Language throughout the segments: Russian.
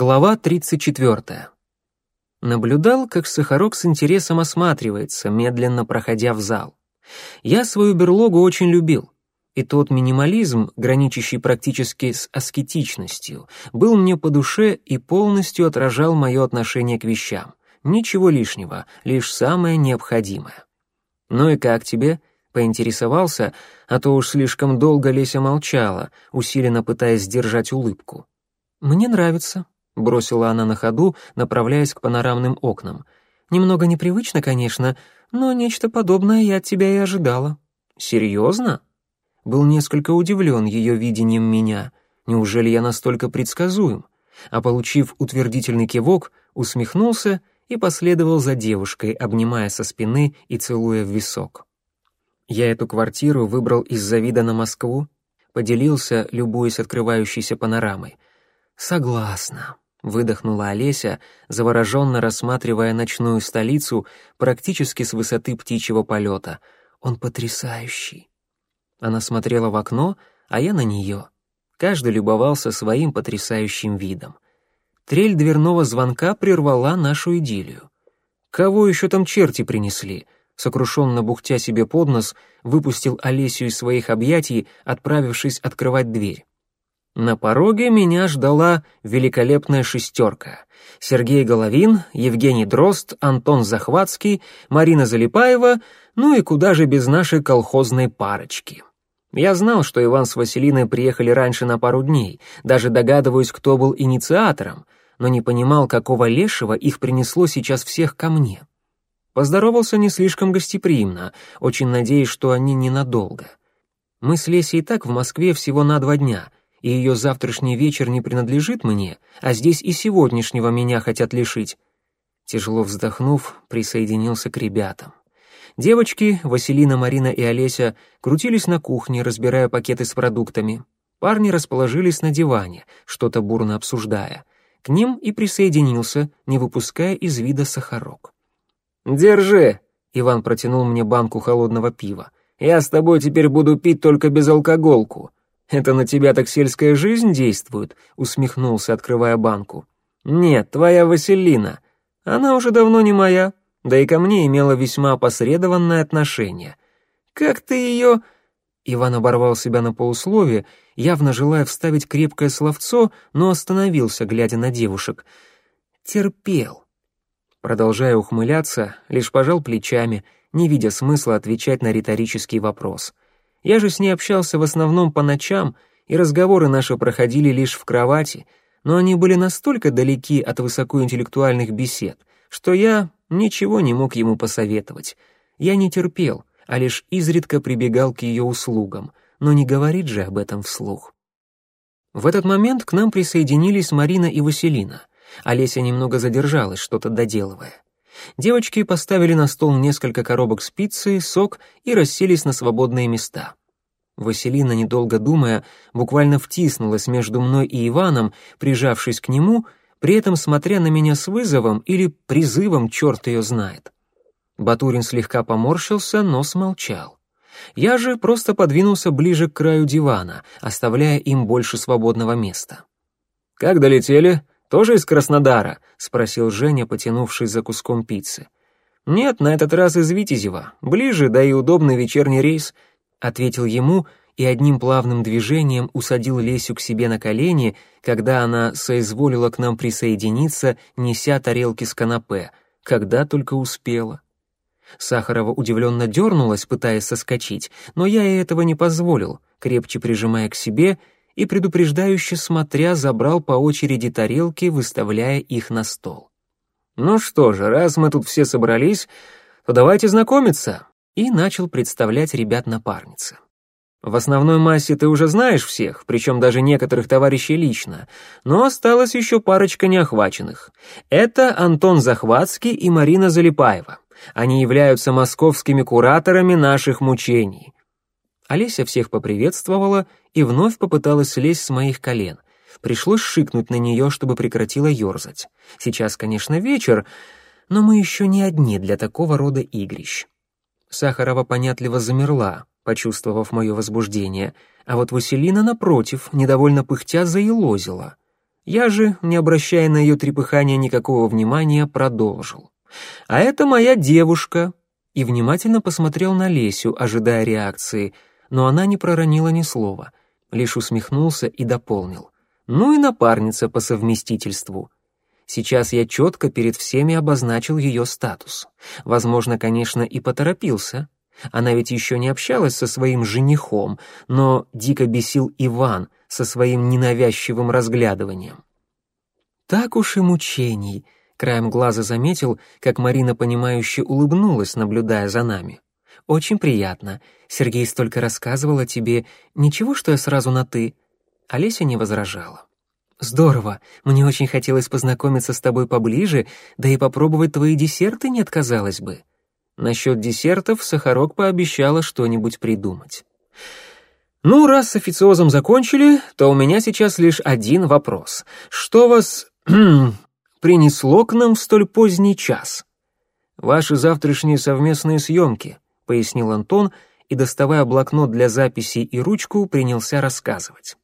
Глава 34. Наблюдал, как Сахарок с интересом осматривается, медленно проходя в зал. Я свою берлогу очень любил, и тот минимализм, граничащий практически с аскетичностью, был мне по душе и полностью отражал мое отношение к вещам. Ничего лишнего, лишь самое необходимое. «Ну и как тебе?» — поинтересовался, а то уж слишком долго Леся молчала, усиленно пытаясь сдержать улыбку. «Мне нравится», бросила она на ходу, направляясь к панорамным окнам. Немного непривычно, конечно, но нечто подобное я от тебя и ожидала. Серьезно? Был несколько удивлен ее видением меня. Неужели я настолько предсказуем? А получив утвердительный кивок, усмехнулся и последовал за девушкой, обнимая со спины и целуя в висок. Я эту квартиру выбрал из-за вида на Москву, поделился, любуясь открывающейся панорамой. Согласна. Выдохнула Олеся, завороженно рассматривая ночную столицу практически с высоты птичьего полета. «Он потрясающий!» Она смотрела в окно, а я на нее. Каждый любовался своим потрясающим видом. Трель дверного звонка прервала нашу идиллию. «Кого еще там черти принесли?» Сокрушенно бухтя себе под нос, выпустил Олесю из своих объятий, отправившись открывать дверь. На пороге меня ждала великолепная шестерка. Сергей Головин, Евгений Дрозд, Антон Захватский, Марина Залипаева, ну и куда же без нашей колхозной парочки. Я знал, что Иван с Василиной приехали раньше на пару дней, даже догадываюсь, кто был инициатором, но не понимал, какого лешего их принесло сейчас всех ко мне. Поздоровался не слишком гостеприимно, очень надеясь, что они ненадолго. Мы с Лесей и так в Москве всего на два дня — и ее завтрашний вечер не принадлежит мне, а здесь и сегодняшнего меня хотят лишить. Тяжело вздохнув, присоединился к ребятам. Девочки, Василина, Марина и Олеся, крутились на кухне, разбирая пакеты с продуктами. Парни расположились на диване, что-то бурно обсуждая. К ним и присоединился, не выпуская из вида сахарок. «Держи!» — Иван протянул мне банку холодного пива. «Я с тобой теперь буду пить только без алкоголку. «Это на тебя так сельская жизнь действует?» — усмехнулся, открывая банку. «Нет, твоя Василина. Она уже давно не моя, да и ко мне имела весьма опосредованное отношение. Как ты ее...» Иван оборвал себя на полуслове, явно желая вставить крепкое словцо, но остановился, глядя на девушек. «Терпел». Продолжая ухмыляться, лишь пожал плечами, не видя смысла отвечать на риторический вопрос — я же с ней общался в основном по ночам, и разговоры наши проходили лишь в кровати, но они были настолько далеки от высокоинтеллектуальных бесед, что я ничего не мог ему посоветовать. Я не терпел, а лишь изредка прибегал к ее услугам, но не говорит же об этом вслух. В этот момент к нам присоединились Марина и Василина. Олеся немного задержалась, что-то доделывая. Девочки поставили на стол несколько коробок с пиццей, сок и расселись на свободные места. Василина, недолго думая, буквально втиснулась между мной и Иваном, прижавшись к нему, при этом смотря на меня с вызовом или призывом, черт ее знает. Батурин слегка поморщился, но смолчал. Я же просто подвинулся ближе к краю дивана, оставляя им больше свободного места. «Как долетели?» «Тоже из Краснодара?» — спросил Женя, потянувшись за куском пиццы. «Нет, на этот раз из Витязева. Ближе, да и удобный вечерний рейс», — ответил ему и одним плавным движением усадил Лесю к себе на колени, когда она соизволила к нам присоединиться, неся тарелки с канапе, когда только успела. Сахарова удивленно дернулась, пытаясь соскочить, но я ей этого не позволил, крепче прижимая к себе — и предупреждающе смотря забрал по очереди тарелки, выставляя их на стол. «Ну что же, раз мы тут все собрались, то давайте знакомиться», и начал представлять ребят напарницы. В основной массе ты уже знаешь всех, причем даже некоторых товарищей лично, но осталась еще парочка неохваченных. Это Антон Захватский и Марина Залипаева. Они являются московскими кураторами наших мучений. Олеся всех поприветствовала и вновь попыталась слезть с моих колен. Пришлось шикнуть на нее, чтобы прекратила ерзать. Сейчас, конечно, вечер, но мы еще не одни для такого рода игрищ. Сахарова понятливо замерла, почувствовав мое возбуждение, а вот Василина, напротив, недовольно пыхтя, заелозила. Я же, не обращая на ее трепыхание никакого внимания, продолжил. «А это моя девушка», и внимательно посмотрел на Лесю, ожидая реакции, но она не проронила ни слова, лишь усмехнулся и дополнил. «Ну и напарница по совместительству». Сейчас я четко перед всеми обозначил ее статус. Возможно, конечно, и поторопился. Она ведь еще не общалась со своим женихом, но дико бесил Иван со своим ненавязчивым разглядыванием. Так уж и мучений. Краем глаза заметил, как Марина понимающе улыбнулась, наблюдая за нами. Очень приятно. Сергей столько рассказывал о тебе. Ничего, что я сразу на ты. Олеся не возражала. «Здорово. Мне очень хотелось познакомиться с тобой поближе, да и попробовать твои десерты не отказалось бы». Насчет десертов Сахарок пообещала что-нибудь придумать. «Ну, раз с официозом закончили, то у меня сейчас лишь один вопрос. Что вас принесло к нам в столь поздний час?» «Ваши завтрашние совместные съемки», — пояснил Антон и, доставая блокнот для записей и ручку, принялся рассказывать.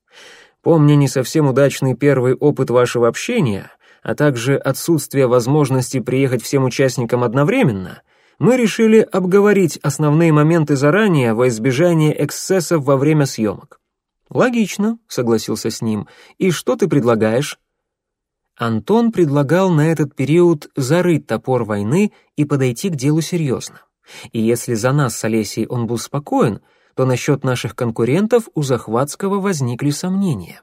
Помня не совсем удачный первый опыт вашего общения, а также отсутствие возможности приехать всем участникам одновременно, мы решили обговорить основные моменты заранее во избежание эксцессов во время съемок. «Логично», — согласился с ним. «И что ты предлагаешь?» Антон предлагал на этот период зарыть топор войны и подойти к делу серьезно. И если за нас с Олесей он был спокоен — то насчет наших конкурентов у Захватского возникли сомнения.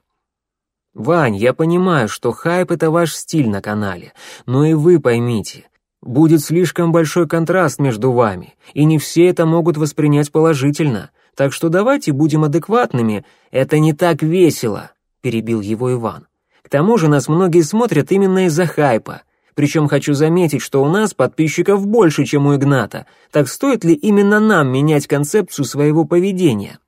«Вань, я понимаю, что хайп — это ваш стиль на канале, но и вы поймите, будет слишком большой контраст между вами, и не все это могут воспринять положительно, так что давайте будем адекватными, это не так весело», — перебил его Иван. «К тому же нас многие смотрят именно из-за хайпа, причем хочу заметить, что у нас подписчиков больше, чем у Игната. Так стоит ли именно нам менять концепцию своего поведения?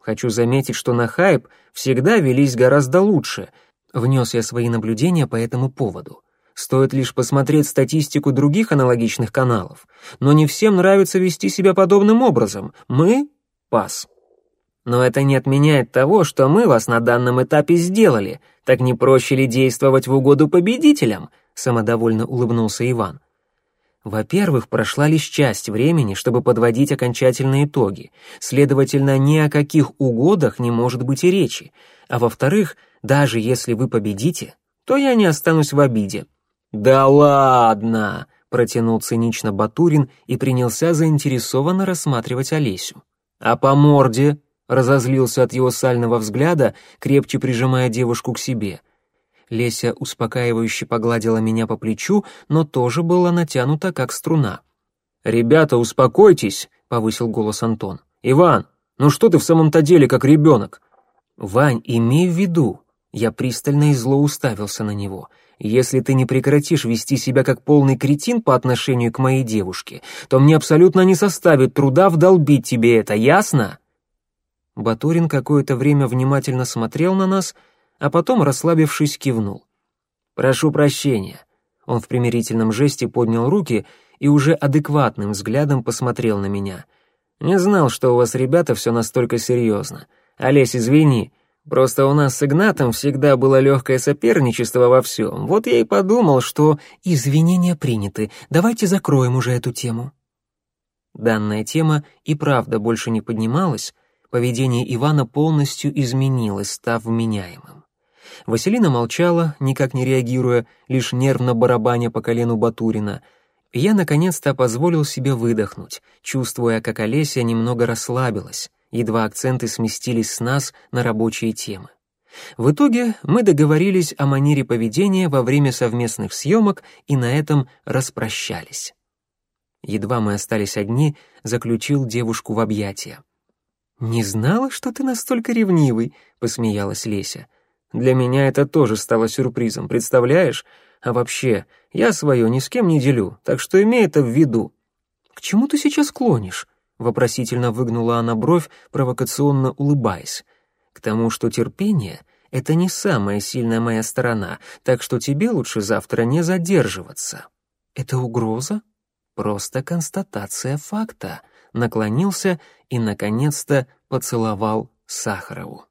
Хочу заметить, что на хайп всегда велись гораздо лучше. Внес я свои наблюдения по этому поводу. Стоит лишь посмотреть статистику других аналогичных каналов. Но не всем нравится вести себя подобным образом. Мы — пас. Но это не отменяет того, что мы вас на данном этапе сделали. Так не проще ли действовать в угоду победителям? Самодовольно улыбнулся Иван. Во-первых, прошла лишь часть времени, чтобы подводить окончательные итоги. Следовательно, ни о каких угодах не может быть и речи. А во-вторых, даже если вы победите, то я не останусь в обиде. Да ладно, протянул цинично Батурин и принялся заинтересованно рассматривать Олесю. А по морде разозлился от его сального взгляда, крепче прижимая девушку к себе. Леся успокаивающе погладила меня по плечу, но тоже была натянута, как струна. «Ребята, успокойтесь!» — повысил голос Антон. «Иван, ну что ты в самом-то деле как ребенок?» «Вань, имей в виду...» Я пристально и зло уставился на него. «Если ты не прекратишь вести себя как полный кретин по отношению к моей девушке, то мне абсолютно не составит труда вдолбить тебе это, ясно?» Батурин какое-то время внимательно смотрел на нас — а потом, расслабившись, кивнул. «Прошу прощения». Он в примирительном жесте поднял руки и уже адекватным взглядом посмотрел на меня. «Не знал, что у вас, ребята, все настолько серьезно. Олесь, извини, просто у нас с Игнатом всегда было легкое соперничество во всем. Вот я и подумал, что...» «Извинения приняты, давайте закроем уже эту тему». Данная тема и правда больше не поднималась, поведение Ивана полностью изменилось, став вменяемым. Василина молчала, никак не реагируя, лишь нервно барабаня по колену Батурина. Я наконец-то позволил себе выдохнуть, чувствуя, как Олеся немного расслабилась, едва акценты сместились с нас на рабочие темы. В итоге мы договорились о манере поведения во время совместных съемок и на этом распрощались. Едва мы остались одни, заключил девушку в объятия. «Не знала, что ты настолько ревнивый», — посмеялась Леся. Для меня это тоже стало сюрпризом, представляешь? А вообще, я свое ни с кем не делю, так что имей это в виду». «К чему ты сейчас клонишь?» — вопросительно выгнула она бровь, провокационно улыбаясь. «К тому, что терпение — это не самая сильная моя сторона, так что тебе лучше завтра не задерживаться». «Это угроза?» «Просто констатация факта», — наклонился и, наконец-то, поцеловал Сахарову.